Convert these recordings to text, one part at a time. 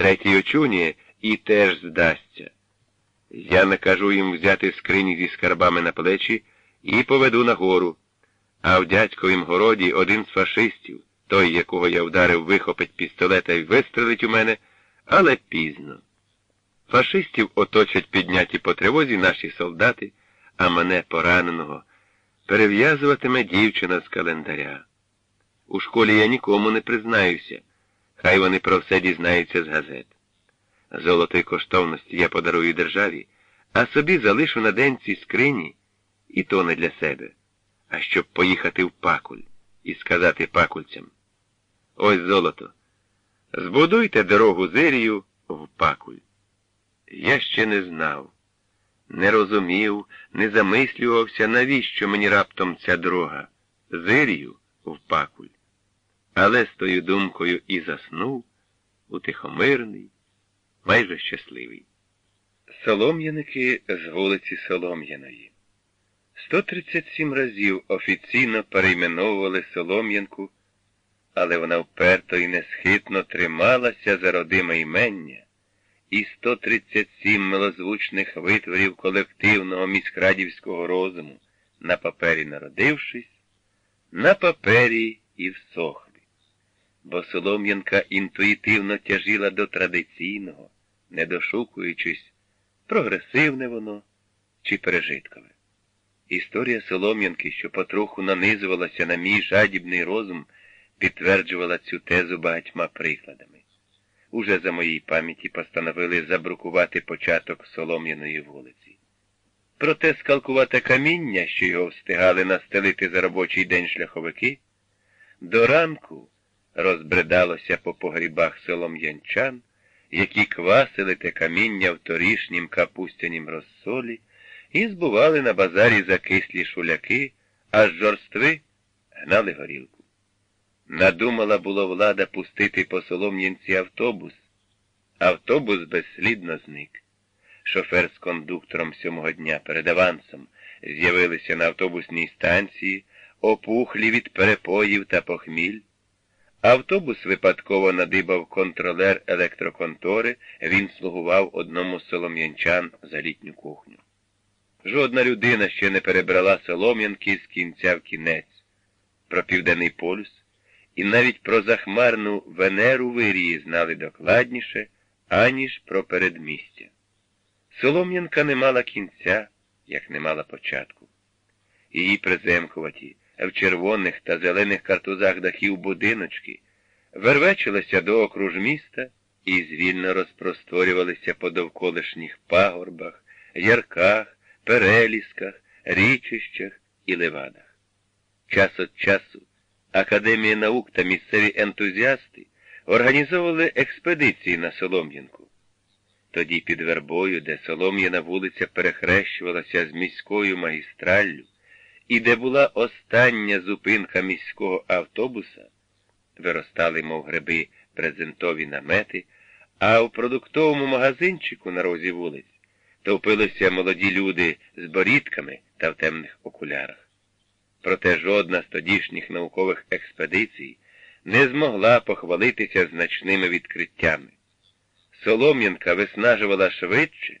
Третій очуніє і теж здасться. Я накажу їм взяти скрині зі скарбами на плечі і поведу нагору. А в дядьковім городі один з фашистів, той, якого я вдарив, вихопить пістолета і вистрелить у мене, але пізно. Фашистів оточать підняті по тривозі наші солдати, а мене пораненого перев'язуватиме дівчина з календаря. У школі я нікому не признаюся, хай вони про все дізнаються з газет. Золото й коштовності я подарую державі, а собі залишу на денці скрині, і то не для себе, а щоб поїхати в пакуль і сказати пакульцям. Ось золото. Збудуйте дорогу Зирію в пакуль. Я ще не знав, не розумів, не замислювався, навіщо мені раптом ця дорога Зирію в пакуль. Але з тою думкою і заснув, утихомирний, майже щасливий. Солом'яники з вулиці Солом'яної. 137 разів офіційно перейменовували Солом'янку, але вона вперто і несхитно трималася за родиме імення, і 137 милозвучних витворів колективного міськрадівського розуму, на папері народившись, на папері і всохли. Бо Солом'янка інтуїтивно тяжіла до традиційного, не дошукуючись, прогресивне воно чи пережиткове. Історія Солом'янки, що потроху нанизувалася на мій жадібний розум, підтверджувала цю тезу багатьма прикладами. Уже за моїй пам'яті постановили забрукувати початок Солом'яної вулиці. Проте скалкувате каміння, що його встигали настелити за робочий день шляховики, до ранку розбредалося по погрібах солом'янчан, які квасили те каміння в торішнім капустянім розсолі і збували на базарі закислі шуляки, аж жорстви гнали горілку. Надумала було влада пустити по Солом'янці автобус. Автобус безслідно зник. Шофер з кондуктором сьомого дня перед авансом з'явилися на автобусній станції, опухлі від перепоїв та похміль. Автобус випадково надибав контролер електроконтори, він слугував одному з солом'янчан за літню кухню. Жодна людина ще не перебрала солом'янки з кінця в кінець, про південний полюс, і навіть про захмарну Венеру вирії знали докладніше, аніж про передмістя. Солом'янка не мала кінця, як не мала початку. Її приземкуваті, в червоних та зелених картузах дахів будиночки, вервечилися до окруж міста і звільно розпросторювалися по довколишніх пагорбах, ярках, перелісках, річищах і левадах. Час від часу Академія наук та місцеві ентузіасти організовували експедиції на Солом'янку. Тоді під вербою, де Солом'яна вулиця перехрещувалася з міською магістраллю, і де була остання зупинка міського автобуса, виростали, мов гриби, презентові намети, а в продуктовому магазинчику на розі вулиць товпилися молоді люди з борідками та в темних окулярах. Проте жодна з тодішніх наукових експедицій не змогла похвалитися значними відкриттями. Солом'янка виснажувала швидше,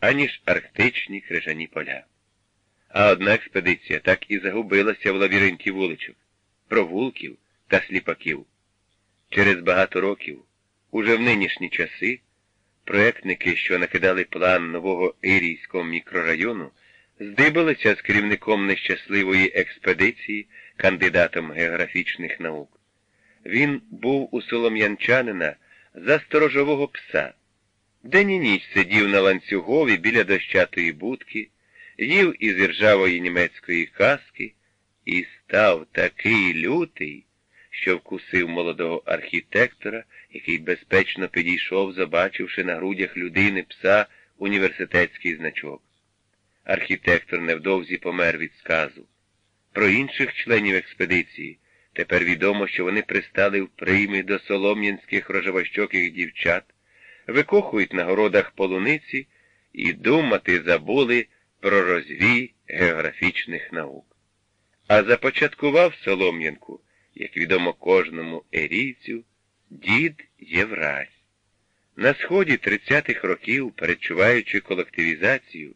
аніж арктичні крижані поля. А одна експедиція так і загубилася в лабіринті вуличок, провулків та сліпаків. Через багато років, уже в нинішні часи, проектники, що накидали план нового Ірійського мікрорайону, здибалися з керівником нещасливої експедиції, кандидатом географічних наук. Він був у солом'янчанина за сторожового пса. День і ніч сидів на ланцюгові біля дощатої будки, їв із іржавої німецької каски і став такий лютий, що вкусив молодого архітектора, який безпечно підійшов, забачивши на грудях людини пса університетський значок. Архітектор невдовзі помер від сказу. Про інших членів експедиції тепер відомо, що вони пристали в прийми до солом'янських рожевощоких дівчат, викохують на городах полуниці і думати забули про розвій географічних наук. А започаткував Солом'янку, як відомо кожному ерійцю, дід Євразь. На сході 30-х років, передчуваючи колективізацію,